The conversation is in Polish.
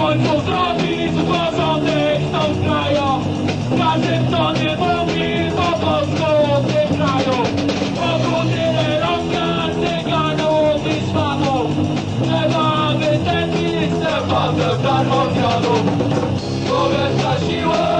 końcu zrobi z uważonych tą krają Każdy kto nie mówi po polsku w kraju Powróty rozkaz cyganów i szwanów Trzeba wytępić tę fazę darmowianów Słowem siła